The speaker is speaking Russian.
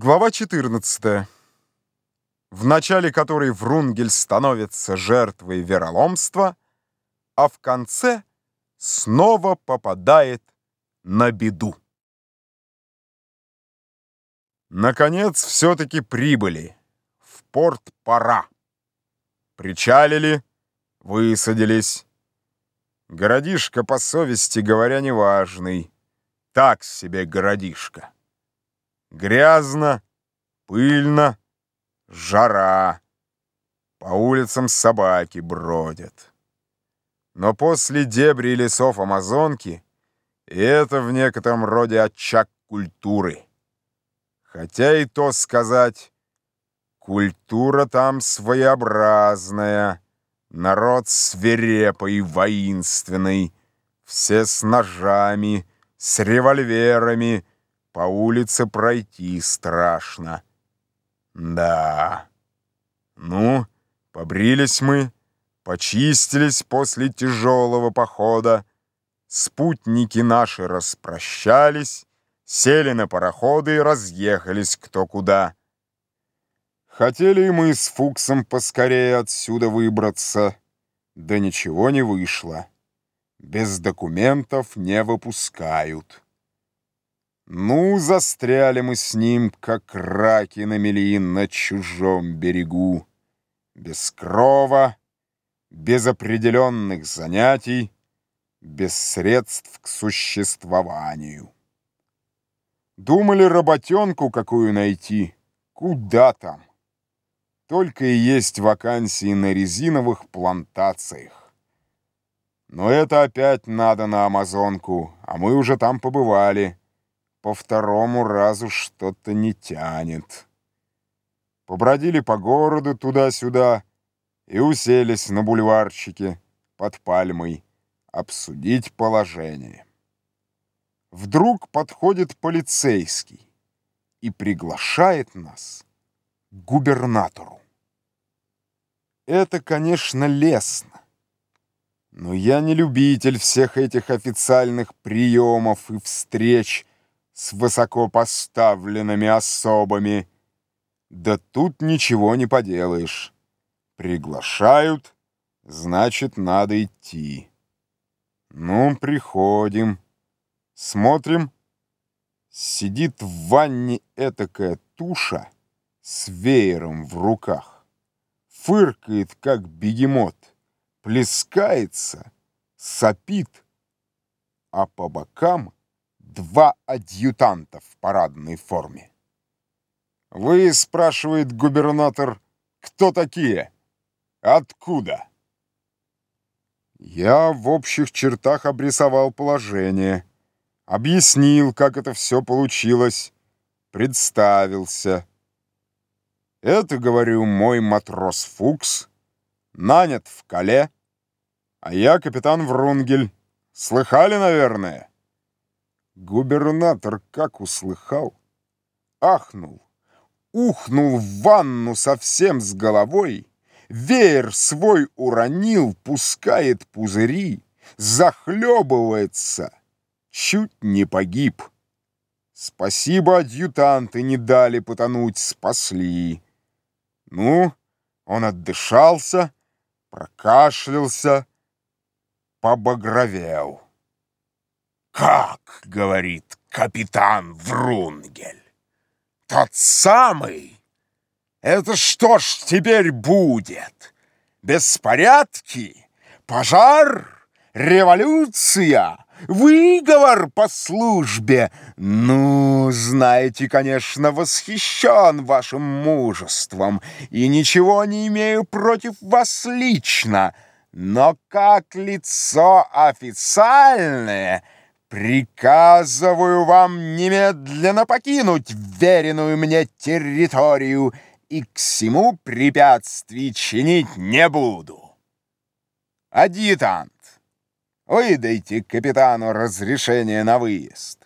Глава 14, в начале которой Врунгель становится жертвой вероломства, а в конце снова попадает на беду. Наконец, все-таки прибыли. В порт пора. Причалили, высадились. Городишко, по совести говоря, неважный. Так себе городишко. Грязно, пыльно, жара. По улицам собаки бродят. Но после дебри лесов Амазонки это в некотором роде очаг культуры. Хотя и то сказать, культура там своеобразная, народ свирепый, воинственный, все с ножами, с револьверами, по улице пройти страшно. Да. Ну, побрились мы, почистились после тяжелого похода. Спутники наши распрощались, сели на пароходы и разъехались кто куда. Хотели мы с Фуксом поскорее отсюда выбраться, да ничего не вышло. Без документов не выпускают. Ну, застряли мы с ним, как раки на мели на чужом берегу. Без крова, без определенных занятий, без средств к существованию. Думали работенку какую найти, куда там. Только и есть вакансии на резиновых плантациях. Но это опять надо на Амазонку, а мы уже там побывали — по второму разу что-то не тянет. Побродили по городу туда-сюда и уселись на бульварчике под пальмой обсудить положение. Вдруг подходит полицейский и приглашает нас к губернатору. Это, конечно, лестно, но я не любитель всех этих официальных приемов и встреч с высокопоставленными особами. Да тут ничего не поделаешь. Приглашают, значит, надо идти. Ну, приходим. Смотрим. Сидит в ванне этакая туша с веером в руках. Фыркает, как бегемот. Плескается, сопит. А по бокам — два адъютанта в парадной форме. «Вы, — спрашивает губернатор, — кто такие? Откуда?» Я в общих чертах обрисовал положение, объяснил, как это все получилось, представился. Это, говорю, мой матрос Фукс, нанят в Кале, а я капитан Врунгель. Слыхали, наверное? Губернатор как услыхал, ахнул, ухнул в ванну совсем с головой, веер свой уронил, пускает пузыри, захлебывается, чуть не погиб. Спасибо, адъютанты не дали потонуть, спасли. Ну, он отдышался, прокашлялся, побагровел. «Как?» — говорит капитан Врунгель. «Тот самый? Это что ж теперь будет? Беспорядки? Пожар? Революция?» выговор по службе. Ну, знаете, конечно, восхищен вашим мужеством и ничего не имею против вас лично, но как лицо официальное — Приказываю вам немедленно покинуть веренную мне территорию и к всему препятствий чинить не буду. Адъютант, выдайте капитану разрешение на выезд.